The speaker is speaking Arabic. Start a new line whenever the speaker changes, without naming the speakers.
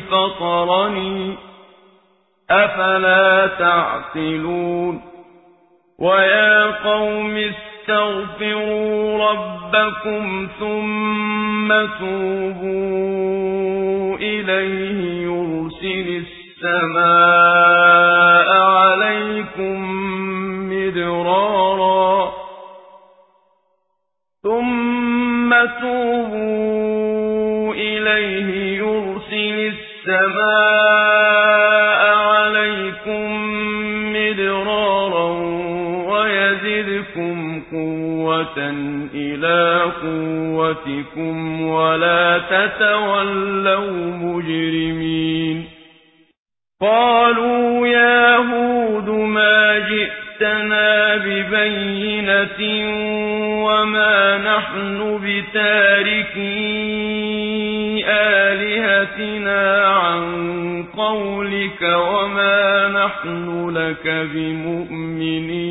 فطرني. أفلا تعقلون. ويا قوم استغفروا ربكم ثم توبوا إليه يرسل السماء عليكم مدرارا. ثم توبوا إليه السماء عليكم مدرارا ويزدكم قوة إلى قوتكم ولا تتولوا مجرمين. قالوا يا هود ما جئتنا ببينة وما نحن بتاركي آلهتنا عن قولك وما نحن لك بمؤمنين